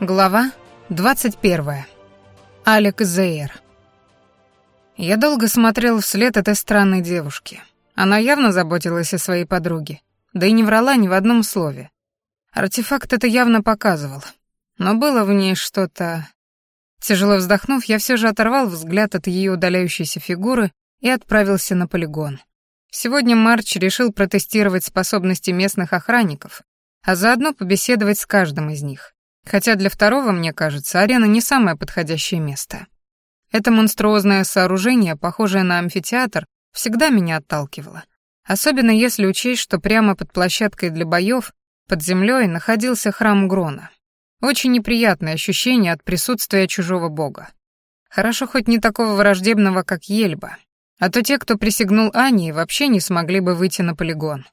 Глава 21. Алик Зейр. Я долго смотрел вслед этой странной девушке. Она явно заботилась о своей подруге, да и не врала ни в одном слове. Артефакт это явно показывал, но было в ней что-то... Тяжело вздохнув, я все же оторвал взгляд от ее удаляющейся фигуры и отправился на полигон. Сегодня Марч решил протестировать способности местных охранников, а заодно побеседовать с каждым из них хотя для второго, мне кажется, арена не самое подходящее место. Это монструозное сооружение, похожее на амфитеатр, всегда меня отталкивало. Особенно если учесть, что прямо под площадкой для боев под землей находился храм Грона. Очень неприятное ощущение от присутствия чужого бога. Хорошо хоть не такого враждебного, как Ельба. А то те, кто присягнул Ани, вообще не смогли бы выйти на полигон.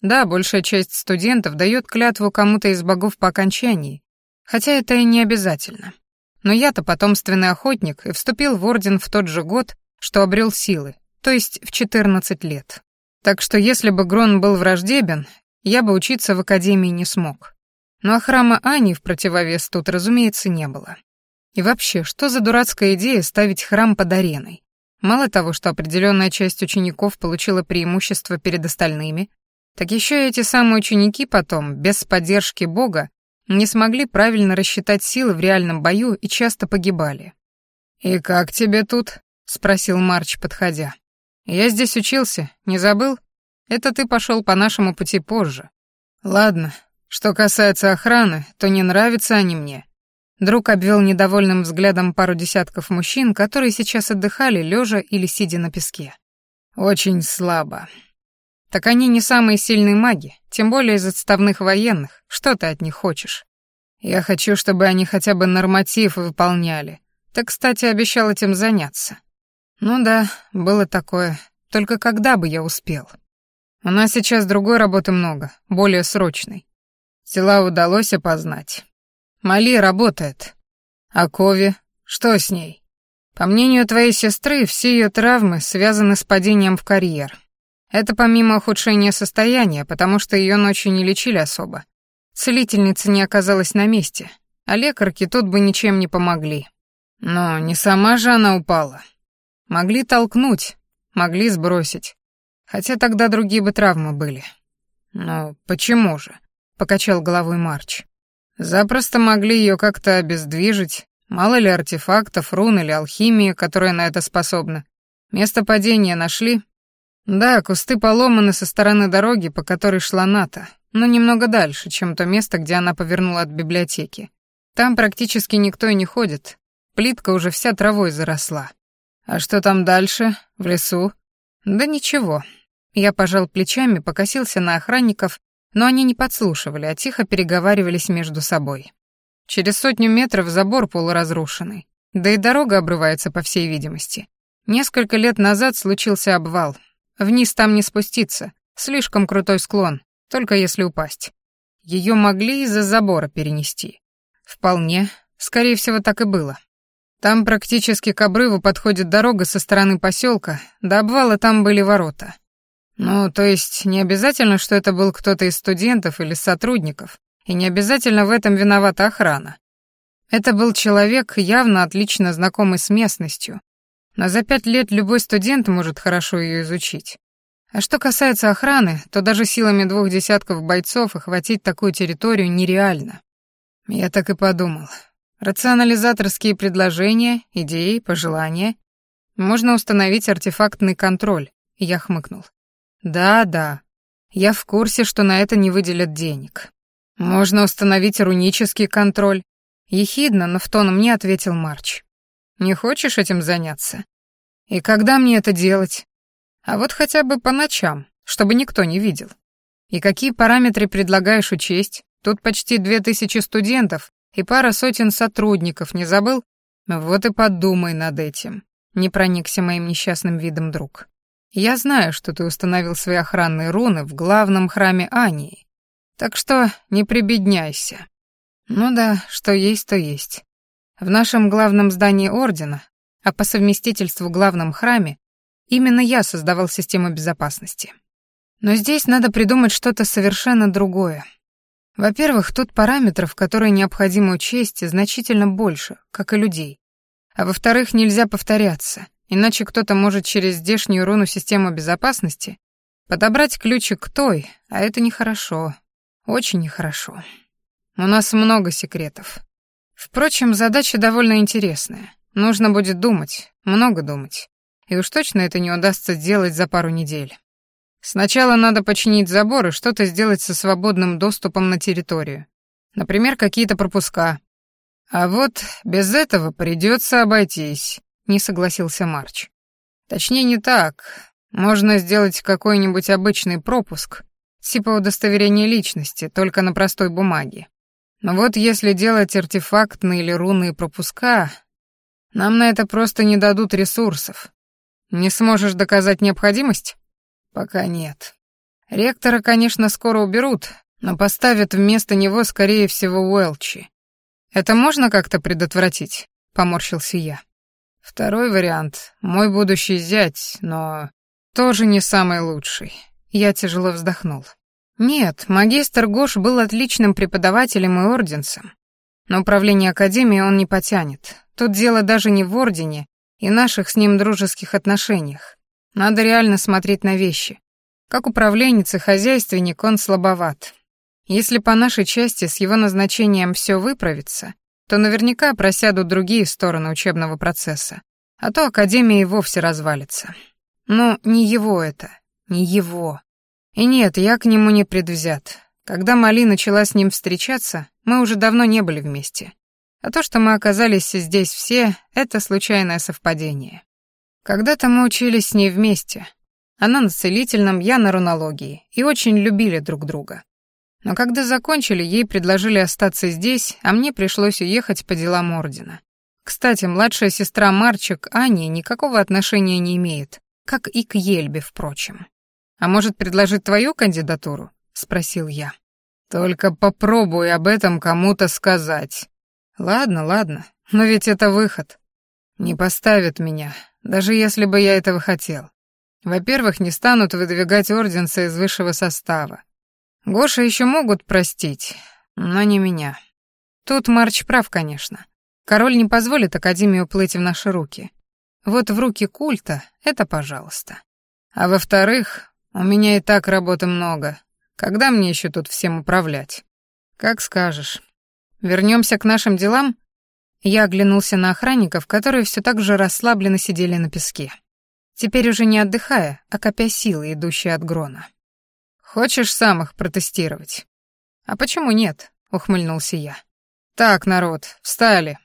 Да, большая часть студентов дает клятву кому-то из богов по окончании, Хотя это и не обязательно. Но я-то потомственный охотник и вступил в орден в тот же год, что обрел силы, то есть в 14 лет. Так что если бы Грон был враждебен, я бы учиться в академии не смог. Но ну, храма Ани в противовес тут, разумеется, не было. И вообще, что за дурацкая идея ставить храм под ареной? Мало того, что определенная часть учеников получила преимущество перед остальными, так еще и эти самые ученики потом, без поддержки Бога, не смогли правильно рассчитать силы в реальном бою и часто погибали. «И как тебе тут?» — спросил Марч, подходя. «Я здесь учился, не забыл? Это ты пошел по нашему пути позже». «Ладно, что касается охраны, то не нравятся они мне». Друг обвел недовольным взглядом пару десятков мужчин, которые сейчас отдыхали, лежа или сидя на песке. «Очень слабо. Так они не самые сильные маги, тем более из отставных военных. Что ты от них хочешь? Я хочу, чтобы они хотя бы норматив выполняли. Ты, кстати, обещал этим заняться. Ну да, было такое. Только когда бы я успел? У нас сейчас другой работы много, более срочной. Тела удалось опознать. Мали работает. А Кови? Что с ней? По мнению твоей сестры, все ее травмы связаны с падением в карьер. Это помимо ухудшения состояния, потому что ее ночью не лечили особо. Целительница не оказалась на месте, а лекарки тут бы ничем не помогли. Но не сама же она упала. Могли толкнуть, могли сбросить. Хотя тогда другие бы травмы были. Но почему же? Покачал головой Марч. Запросто могли ее как-то обездвижить. Мало ли артефактов, рун или алхимии, которая на это способна. Место падения нашли, да, кусты поломаны со стороны дороги, по которой шла Ната, но немного дальше, чем то место, где она повернула от библиотеки. Там практически никто и не ходит. Плитка уже вся травой заросла. А что там дальше, в лесу? Да ничего. Я пожал плечами, покосился на охранников, но они не подслушивали, а тихо переговаривались между собой. Через сотню метров забор полуразрушенный. Да и дорога обрывается, по всей видимости. Несколько лет назад случился обвал, Вниз там не спуститься. Слишком крутой склон, только если упасть. Ее могли из-за забора перенести. Вполне. Скорее всего, так и было. Там практически к обрыву подходит дорога со стороны поселка, до обвала там были ворота. Ну, то есть не обязательно, что это был кто-то из студентов или сотрудников, и не обязательно в этом виновата охрана. Это был человек, явно отлично знакомый с местностью, но а за пять лет любой студент может хорошо ее изучить. А что касается охраны, то даже силами двух десятков бойцов охватить такую территорию нереально. Я так и подумал. Рационализаторские предложения, идеи, пожелания. Можно установить артефактный контроль. Я хмыкнул. Да, да. Я в курсе, что на это не выделят денег. Можно установить рунический контроль. Ехидно, но в тон мне ответил Марч. Не хочешь этим заняться? «И когда мне это делать? А вот хотя бы по ночам, чтобы никто не видел. И какие параметры предлагаешь учесть? Тут почти две тысячи студентов и пара сотен сотрудников, не забыл? Вот и подумай над этим». Не проникся моим несчастным видом друг. «Я знаю, что ты установил свои охранные руны в главном храме Ании, так что не прибедняйся». «Ну да, что есть, то есть. В нашем главном здании Ордена а по совместительству главном храме, именно я создавал систему безопасности. Но здесь надо придумать что-то совершенно другое. Во-первых, тут параметров, которые необходимо учесть, значительно больше, как и людей. А во-вторых, нельзя повторяться, иначе кто-то может через здешнюю руну систему безопасности подобрать ключик к той, а это нехорошо, очень нехорошо. У нас много секретов. Впрочем, задача довольно интересная. Нужно будет думать, много думать. И уж точно это не удастся сделать за пару недель. Сначала надо починить забор и что-то сделать со свободным доступом на территорию. Например, какие-то пропуска. А вот без этого придется обойтись, не согласился Марч. Точнее, не так. Можно сделать какой-нибудь обычный пропуск, типа удостоверения личности, только на простой бумаге. Но вот если делать артефактные или рунные пропуска, нам на это просто не дадут ресурсов. Не сможешь доказать необходимость? Пока нет. Ректора, конечно, скоро уберут, но поставят вместо него, скорее всего, Уэлчи. Это можно как-то предотвратить? Поморщился я. Второй вариант — мой будущий зять, но тоже не самый лучший. Я тяжело вздохнул. Нет, магистр Гош был отличным преподавателем и орденцем. На управление академией он не потянет. Тут дело даже не в Ордене и наших с ним дружеских отношениях. Надо реально смотреть на вещи. Как управленец и хозяйственник он слабоват. Если по нашей части с его назначением все выправится, то наверняка просядут другие стороны учебного процесса. А то Академия и вовсе развалится. Но не его это, не его. И нет, я к нему не предвзят. Когда Мали начала с ним встречаться, мы уже давно не были вместе. А то, что мы оказались здесь все, это случайное совпадение. Когда-то мы учились с ней вместе. Она на целительном, я на рунологии, и очень любили друг друга. Но когда закончили, ей предложили остаться здесь, а мне пришлось уехать по делам Ордена. Кстати, младшая сестра Марчик Ани никакого отношения не имеет, как и к Ельбе, впрочем. «А может, предложить твою кандидатуру?» — спросил я. Только попробуй об этом кому-то сказать. Ладно, ладно, но ведь это выход. Не поставят меня, даже если бы я этого хотел. Во-первых, не станут выдвигать орденца из высшего состава. Гоша еще могут простить, но не меня. Тут Марч прав, конечно. Король не позволит Академию плыть в наши руки. Вот в руки культа — это пожалуйста. А во-вторых, у меня и так работы много, когда мне еще тут всем управлять? Как скажешь. Вернемся к нашим делам? Я оглянулся на охранников, которые все так же расслабленно сидели на песке. Теперь уже не отдыхая, а копя силы, идущие от Грона. Хочешь сам их протестировать? А почему нет? Ухмыльнулся я. Так, народ, встали.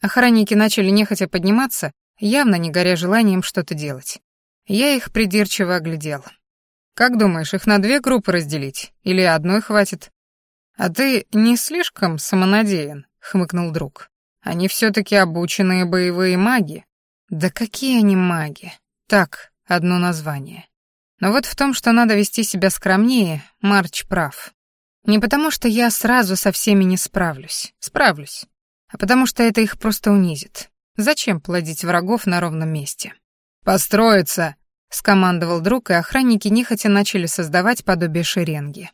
Охранники начали нехотя подниматься, явно не горя желанием что-то делать. Я их придирчиво оглядел. Как думаешь, их на две группы разделить? Или одной хватит? А ты не слишком самонадеян, хмыкнул друг. Они все-таки обученные боевые маги. Да какие они маги? Так, одно название. Но вот в том, что надо вести себя скромнее, Марч прав. Не потому, что я сразу со всеми не справлюсь. Справлюсь. А потому, что это их просто унизит. Зачем плодить врагов на ровном месте? «Построиться!» скомандовал друг, и охранники нехотя начали создавать подобие шеренги.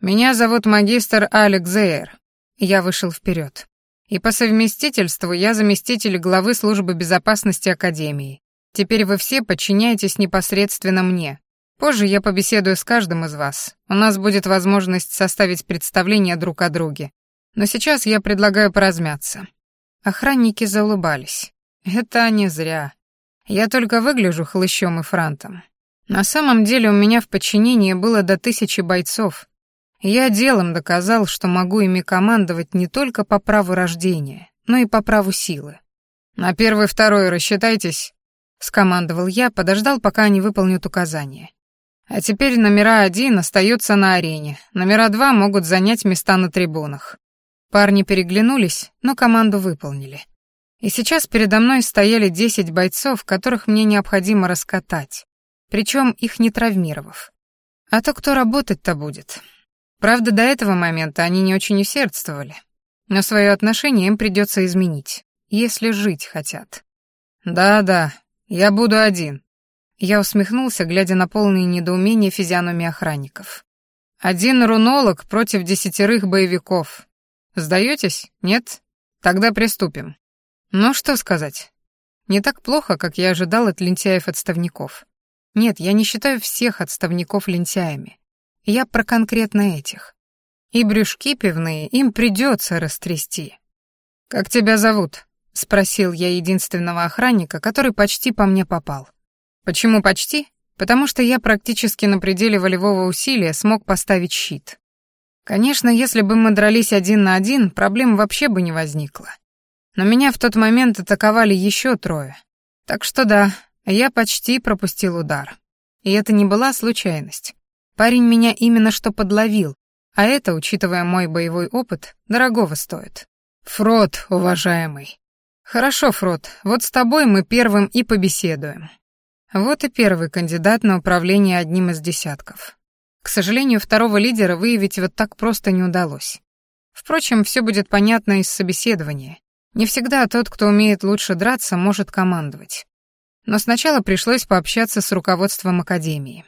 «Меня зовут магистр Алекс Зейер». Я вышел вперед. «И по совместительству я заместитель главы службы безопасности Академии. Теперь вы все подчиняетесь непосредственно мне. Позже я побеседую с каждым из вас. У нас будет возможность составить представление друг о друге. Но сейчас я предлагаю поразмяться». Охранники заулыбались. «Это не зря. Я только выгляжу хлыщом и франтом. На самом деле у меня в подчинении было до тысячи бойцов. Я делом доказал, что могу ими командовать не только по праву рождения, но и по праву силы. «На первый-второй рассчитайтесь», — скомандовал я, подождал, пока они выполнят указания. «А теперь номера один остаются на арене, номера два могут занять места на трибунах». Парни переглянулись, но команду выполнили. И сейчас передо мной стояли 10 бойцов, которых мне необходимо раскатать, причем их не травмировав. А то кто работать-то будет? Правда, до этого момента они не очень усердствовали, но свое отношение им придется изменить, если жить хотят. «Да-да, я буду один», я усмехнулся, глядя на полные недоумения физиономии охранников. «Один рунолог против десятерых боевиков. Сдаетесь? Нет? Тогда приступим. Ну что сказать? Не так плохо, как я ожидал от лентяев-отставников. Нет, я не считаю всех отставников лентяями. Я про конкретно этих. И брюшки пивные им придется растрясти. «Как тебя зовут?» — спросил я единственного охранника, который почти по мне попал. «Почему почти?» потому что я практически на пределе волевого усилия смог поставить щит. Конечно, если бы мы дрались один на один, проблем вообще бы не возникло. Но меня в тот момент атаковали еще трое. Так что да, я почти пропустил удар. И это не была случайность. Парень меня именно что подловил, а это, учитывая мой боевой опыт, дорогого стоит. Фрод, уважаемый. Хорошо, Фрод, вот с тобой мы первым и побеседуем. Вот и первый кандидат на управление одним из десятков. К сожалению, второго лидера выявить вот так просто не удалось. Впрочем, все будет понятно из собеседования, не всегда тот, кто умеет лучше драться, может командовать. Но сначала пришлось пообщаться с руководством академии.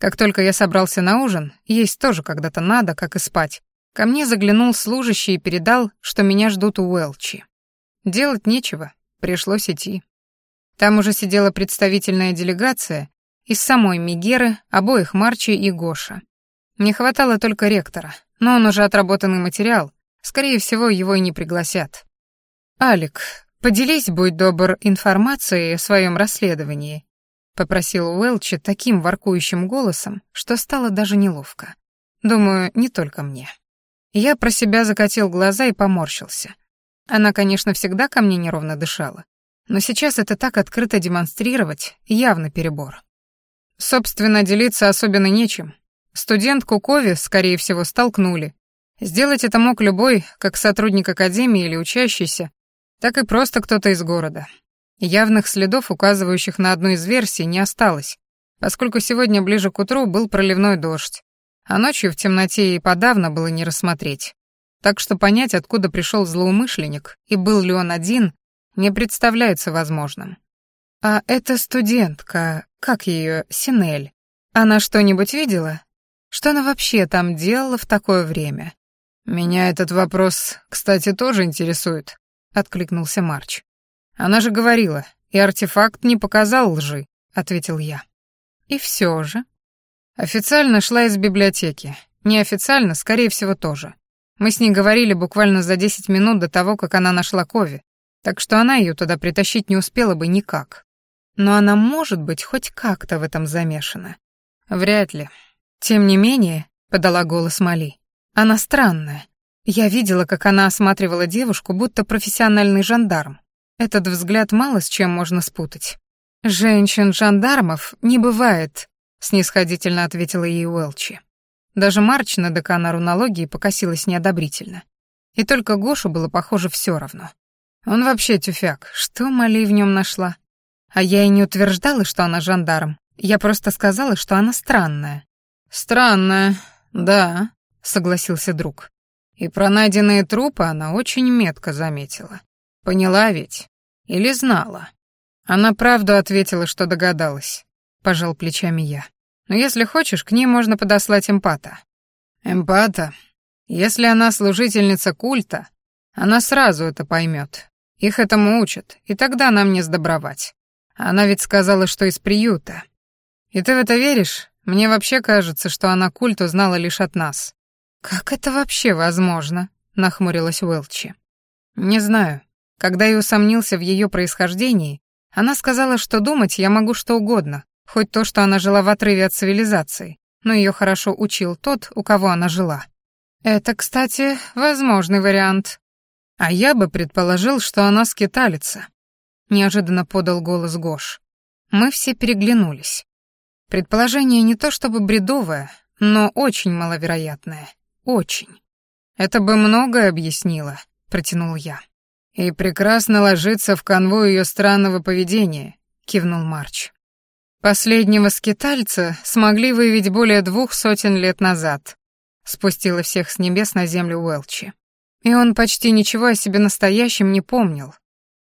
Как только я собрался на ужин, есть тоже когда-то надо, как и спать, ко мне заглянул служащий и передал, что меня ждут у Уэлчи. Делать нечего, пришлось идти. Там уже сидела представительная делегация из самой Мигеры, обоих Марчи и Гоша. Не хватало только ректора, но он уже отработанный материал, скорее всего, его и не пригласят. Алик, поделись, будь добр, информацией о своем расследовании», — попросил Уэлчи таким воркующим голосом, что стало даже неловко. Думаю, не только мне. Я про себя закатил глаза и поморщился. Она, конечно, всегда ко мне неровно дышала, но сейчас это так открыто демонстрировать явно перебор. Собственно, делиться особенно нечем. Студентку Кови, скорее всего, столкнули. Сделать это мог любой, как сотрудник академии или учащийся, так и просто кто-то из города. Явных следов, указывающих на одну из версий, не осталось, поскольку сегодня ближе к утру был проливной дождь, а ночью в темноте и подавно было не рассмотреть. Так что понять, откуда пришел злоумышленник и был ли он один, не представляется возможным. А эта студентка, как ее, Синель, она что-нибудь видела? Что она вообще там делала в такое время? Меня этот вопрос, кстати, тоже интересует, откликнулся Марч. «Она же говорила, и артефакт не показал лжи», — ответил я. «И все же...» Официально шла из библиотеки. Неофициально, скорее всего, тоже. Мы с ней говорили буквально за 10 минут до того, как она нашла Кови, так что она ее туда притащить не успела бы никак. Но она может быть хоть как-то в этом замешана. Вряд ли. Тем не менее, подала голос Мали. Она странная, я видела, как она осматривала девушку, будто профессиональный жандарм. Этот взгляд мало с чем можно спутать. «Женщин-жандармов не бывает», — снисходительно ответила ей Уэлчи. Даже Марч на декана рунологии покосилась неодобрительно. И только Гошу было, похоже, все равно. Он вообще тюфяк, что Мали в нем нашла? А я и не утверждала, что она жандарм. Я просто сказала, что она странная. «Странная, да», — согласился друг и пронайденные трупы она очень метко заметила. Поняла ведь? Или знала? Она правду ответила, что догадалась. Пожал плечами я. Но если хочешь, к ней можно подослать эмпата. Эмпата? Если она служительница культа, она сразу это поймет. Их этому учат, и тогда нам не сдобровать. Она ведь сказала, что из приюта. И ты в это веришь? Мне вообще кажется, что она культ узнала лишь от нас. «Как это вообще возможно?» — нахмурилась Уэлчи. «Не знаю. Когда я усомнился в ее происхождении, она сказала, что думать я могу что угодно, хоть то, что она жила в отрыве от цивилизации, но ее хорошо учил тот, у кого она жила. Это, кстати, возможный вариант. А я бы предположил, что она скиталица», — неожиданно подал голос Гош. Мы все переглянулись. Предположение не то чтобы бредовое, но очень маловероятное. «Очень». «Это бы многое объяснило», — протянул я. «И прекрасно ложится в канву ее странного поведения», — кивнул Марч. «Последнего скитальца смогли выявить более двух сотен лет назад», — спустила всех с небес на землю Уэлчи. И он почти ничего о себе настоящем не помнил.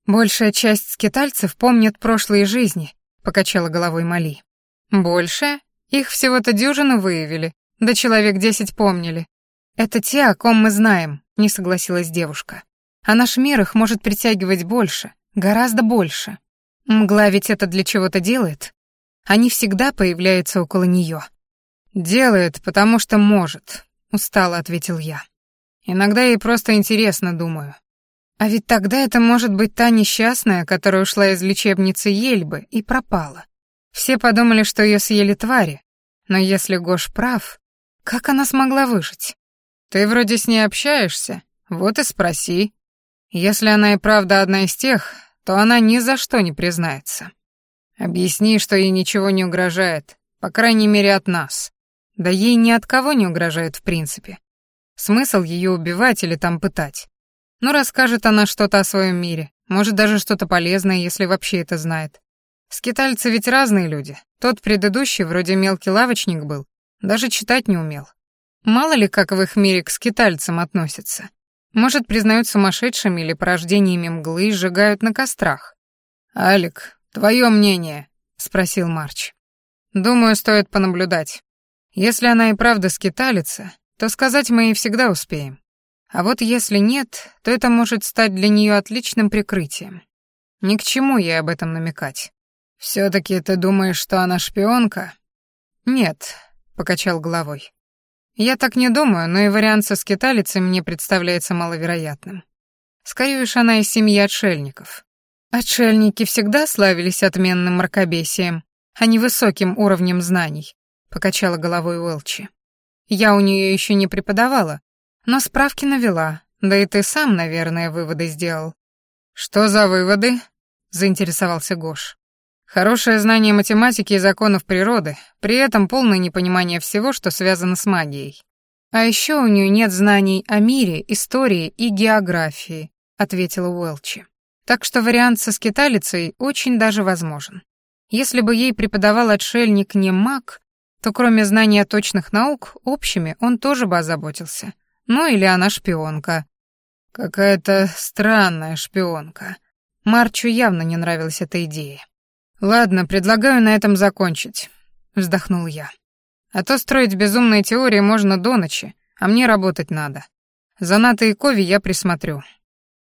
«Большая часть скитальцев помнит прошлые жизни», — покачала головой Мали. «Больше? Их всего-то дюжину выявили, да человек десять помнили. «Это те, о ком мы знаем», — не согласилась девушка. «А наш мир их может притягивать больше, гораздо больше. Мгла ведь это для чего-то делает. Они всегда появляются около нее». «Делает, потому что может», — устало ответил я. «Иногда ей просто интересно, думаю. А ведь тогда это может быть та несчастная, которая ушла из лечебницы Ельбы и пропала. Все подумали, что ее съели твари. Но если Гош прав, как она смогла выжить? «Ты вроде с ней общаешься, вот и спроси. Если она и правда одна из тех, то она ни за что не признается. Объясни, что ей ничего не угрожает, по крайней мере от нас. Да ей ни от кого не угрожает в принципе. Смысл ее убивать или там пытать? Ну, расскажет она что-то о своем мире, может, даже что-то полезное, если вообще это знает. Скитальцы ведь разные люди. Тот предыдущий вроде мелкий лавочник был, даже читать не умел. Мало ли, как в их мире к скитальцам относятся. Может, признают сумасшедшими или порождениями мглы и сжигают на кострах. «Алик, твое мнение?» — спросил Марч. «Думаю, стоит понаблюдать. Если она и правда скиталица, то сказать мы ей всегда успеем. А вот если нет, то это может стать для нее отличным прикрытием. Ни к чему ей об этом намекать. все таки ты думаешь, что она шпионка?» «Нет», — покачал головой. Я так не думаю, но и вариант со скиталицей мне представляется маловероятным. Скорее уж она из семьи отшельников. Отшельники всегда славились отменным мракобесием, а не высоким уровнем знаний, покачала головой Уэлчи. Я у нее еще не преподавала, но справки навела, да и ты сам, наверное, выводы сделал. Что за выводы? заинтересовался Гош. Хорошее знание математики и законов природы, при этом полное непонимание всего, что связано с магией. А еще у нее нет знаний о мире, истории и географии, ответила Уэлчи. Так что вариант со скиталицей очень даже возможен. Если бы ей преподавал отшельник не маг, то кроме знания точных наук, общими он тоже бы озаботился. Ну или она шпионка. Какая-то странная шпионка. Марчу явно не нравилась эта идея. «Ладно, предлагаю на этом закончить», — вздохнул я. «А то строить безумные теории можно до ночи, а мне работать надо. За Натой и Кови я присмотрю.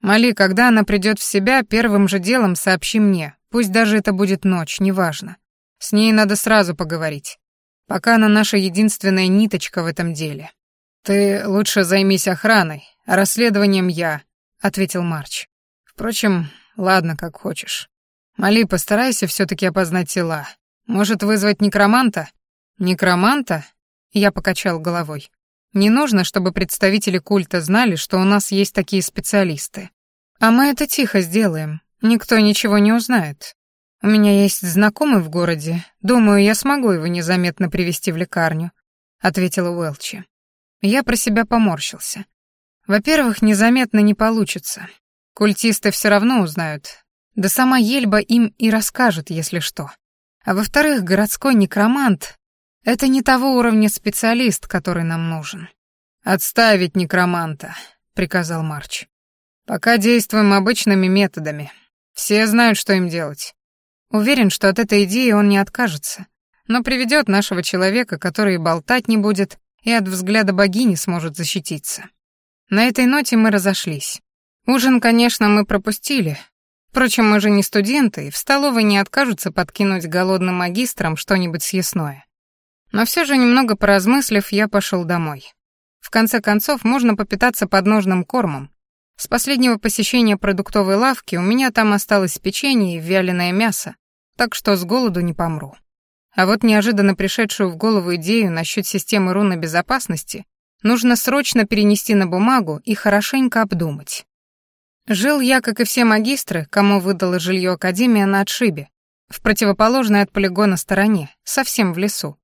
Мали, когда она придет в себя, первым же делом сообщи мне, пусть даже это будет ночь, неважно. С ней надо сразу поговорить, пока она наша единственная ниточка в этом деле. Ты лучше займись охраной, а расследованием я», — ответил Марч. «Впрочем, ладно, как хочешь». Мали, постарайся все-таки опознать тела. Может вызвать некроманта? Некроманта? Я покачал головой. Не нужно, чтобы представители культа знали, что у нас есть такие специалисты. А мы это тихо сделаем. Никто ничего не узнает. У меня есть знакомый в городе. Думаю, я смогу его незаметно привести в лекарню, ответила Уэлчи. Я про себя поморщился. Во-первых, незаметно не получится. Культисты все равно узнают, да сама Ельба им и расскажет, если что. А во-вторых, городской некромант — это не того уровня специалист, который нам нужен. «Отставить некроманта», — приказал Марч. «Пока действуем обычными методами. Все знают, что им делать. Уверен, что от этой идеи он не откажется, но приведет нашего человека, который болтать не будет и от взгляда богини сможет защититься». На этой ноте мы разошлись. Ужин, конечно, мы пропустили, Впрочем, мы же не студенты, и в столовой не откажутся подкинуть голодным магистрам что-нибудь съестное. Но все же, немного поразмыслив, я пошел домой. В конце концов, можно попитаться подножным кормом. С последнего посещения продуктовой лавки у меня там осталось печенье и вяленое мясо, так что с голоду не помру. А вот неожиданно пришедшую в голову идею насчет системы руны безопасности нужно срочно перенести на бумагу и хорошенько обдумать. Жил я, как и все магистры, кому выдала жилье Академия на отшибе, в противоположной от полигона стороне, совсем в лесу.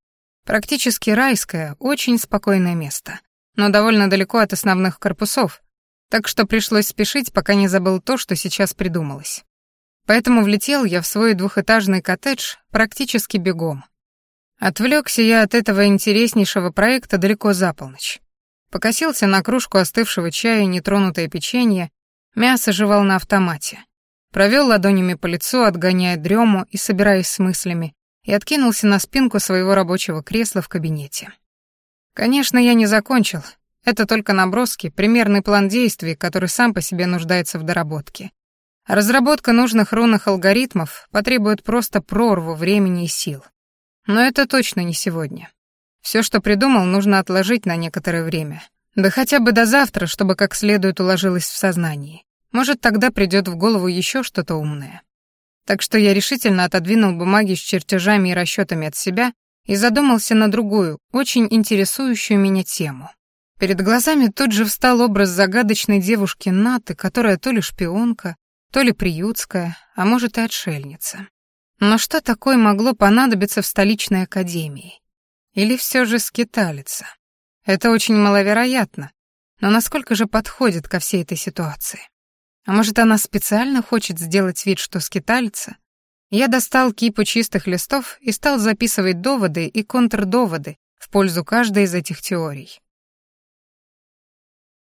Практически райское, очень спокойное место, но довольно далеко от основных корпусов, так что пришлось спешить, пока не забыл то, что сейчас придумалось. Поэтому влетел я в свой двухэтажный коттедж практически бегом. Отвлекся я от этого интереснейшего проекта далеко за полночь. Покосился на кружку остывшего чая и нетронутое печенье, Мясо жевал на автомате. Провел ладонями по лицу, отгоняя дрему и собираясь с мыслями, и откинулся на спинку своего рабочего кресла в кабинете. Конечно, я не закончил. Это только наброски, примерный план действий, который сам по себе нуждается в доработке. Разработка нужных рунных алгоритмов потребует просто прорву времени и сил. Но это точно не сегодня. Все, что придумал, нужно отложить на некоторое время, Да хотя бы до завтра, чтобы как следует уложилось в сознании. Может, тогда придет в голову еще что-то умное. Так что я решительно отодвинул бумаги с чертежами и расчетами от себя и задумался на другую, очень интересующую меня тему. Перед глазами тут же встал образ загадочной девушки Наты, которая то ли шпионка, то ли приютская, а может и отшельница. Но что такое могло понадобиться в столичной академии? Или все же скиталица? Это очень маловероятно. Но насколько же подходит ко всей этой ситуации? А может, она специально хочет сделать вид, что скитальца? Я достал кипу чистых листов и стал записывать доводы и контрдоводы в пользу каждой из этих теорий.